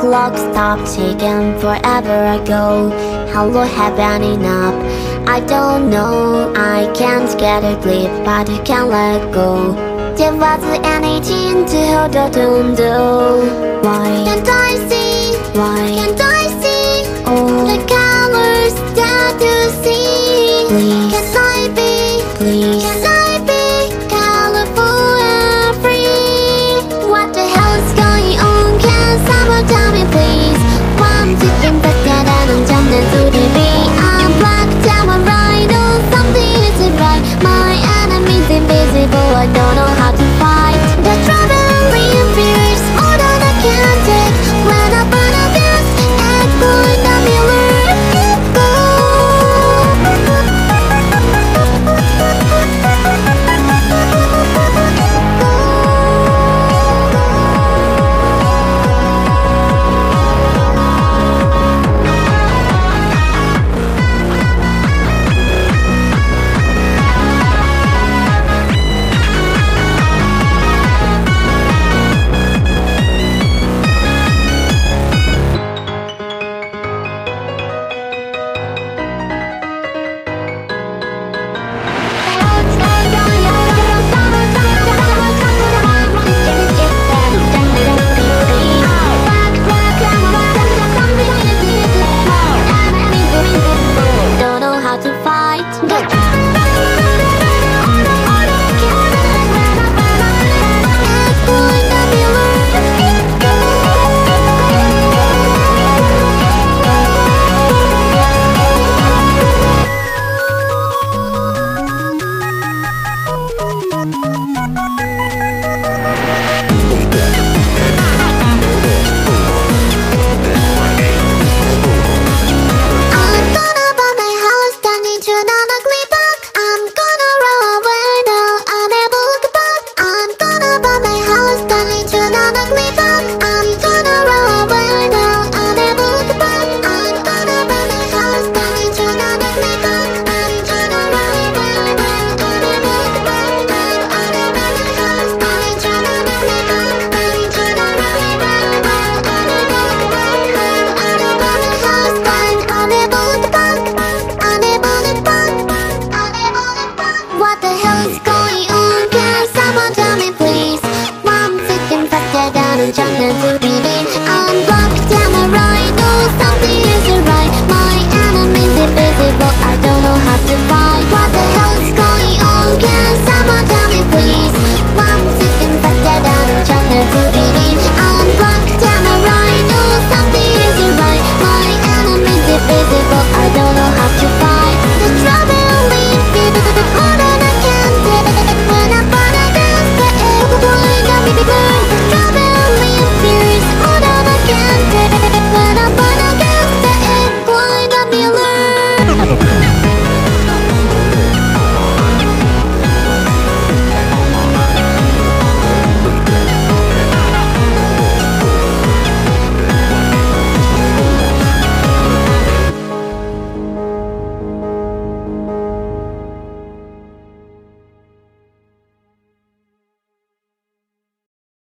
clock stopped ticking forever ago have been up? I don't know I can't get a grip but you can't let go There wasn't anything to hold on to Why I?